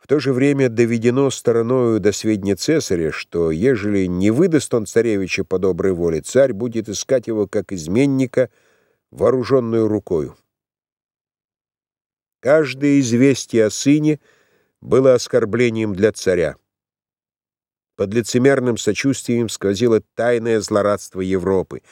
В то же время доведено стороною до сведения цесаря, что, ежели не выдаст он царевича по доброй воле, царь будет искать его как изменника вооруженную рукою. Каждое известие о сыне было оскорблением для царя. Под лицемерным сочувствием сквозило тайное злорадство Европы.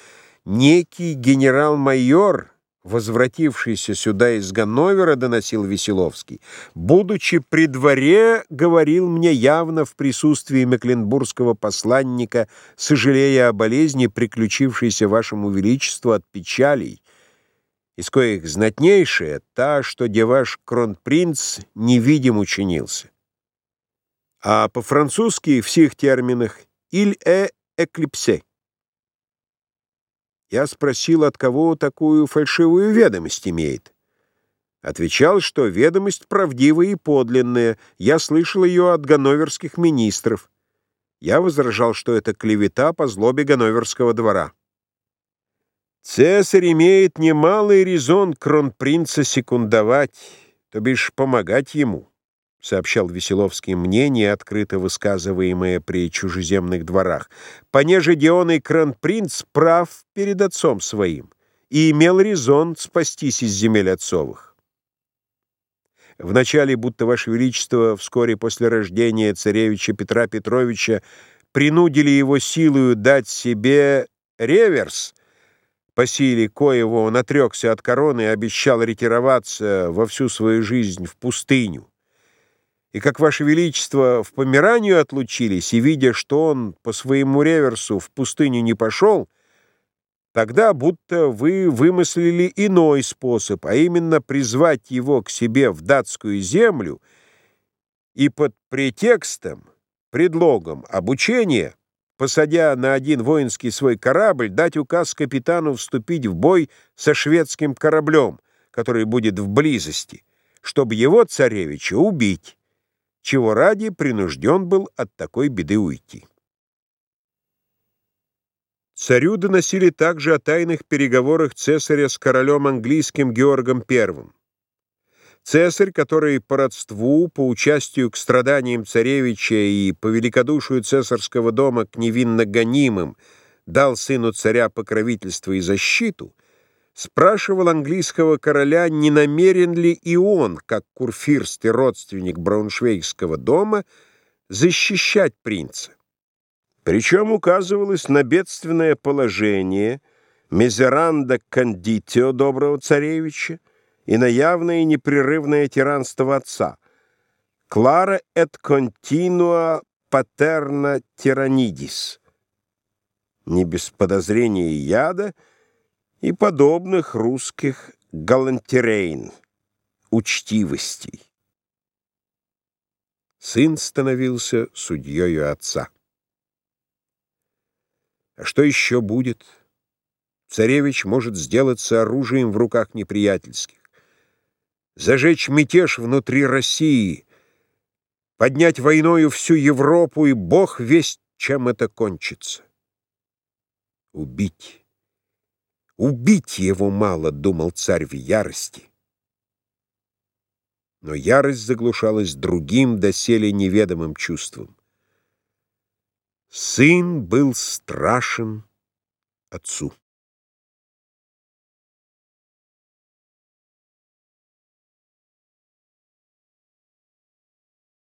Некий генерал-майор возвратившийся сюда из Ганновера, доносил Веселовский, будучи при дворе, говорил мне явно в присутствии мекленбургского посланника, сожалея о болезни, приключившейся вашему величеству от печалей, из коих знатнейшая та, что где ваш кронпринц невидим учинился. А по-французски в сих терминах «il est éclipsé» Я спросил, от кого такую фальшивую ведомость имеет. Отвечал, что ведомость правдивая и подлинная. Я слышал ее от ганноверских министров. Я возражал, что это клевета по злобе ганноверского двора. Цесарь имеет немалый резон кронпринца секундовать, то бишь помогать ему. — сообщал Веселовский мнение, открыто высказываемое при чужеземных дворах, «понеже Дионый Кронпринц прав перед отцом своим и имел резон спастись из земель отцовых. Вначале, будто Ваше Величество вскоре после рождения царевича Петра Петровича принудили его силою дать себе реверс, по силе коего он отрекся от короны и обещал ретироваться во всю свою жизнь в пустыню и как Ваше Величество в Померанию отлучились, и, видя, что он по своему реверсу в пустыню не пошел, тогда будто вы вымыслили иной способ, а именно призвать его к себе в датскую землю и под претекстом, предлогом обучения, посадя на один воинский свой корабль, дать указ капитану вступить в бой со шведским кораблем, который будет в близости, чтобы его царевича убить чего ради принужден был от такой беды уйти. Царю доносили также о тайных переговорах цесаря с королем английским Георгом I. Цесарь, который по родству, по участию к страданиям царевича и по великодушию цесарского дома к невинно гонимым, дал сыну царя покровительство и защиту — спрашивал английского короля, не намерен ли и он, как курфирст и родственник Брауншвейгского дома, защищать принца. Причем указывалось на бедственное положение мезеранда кондитио доброго царевича и на явное и непрерывное тиранство отца. Клара et continua paterna tyrannidis. Не без подозрения яда — и подобных русских галантерейн, учтивостей. Сын становился судьей отца. А что еще будет? Царевич может сделаться оружием в руках неприятельских, зажечь мятеж внутри России, поднять войною всю Европу, и Бог весть, чем это кончится. Убить. Убить его мало, думал царь в ярости. Но ярость заглушалась другим, доселе неведомым чувством. Сын был страшен отцу.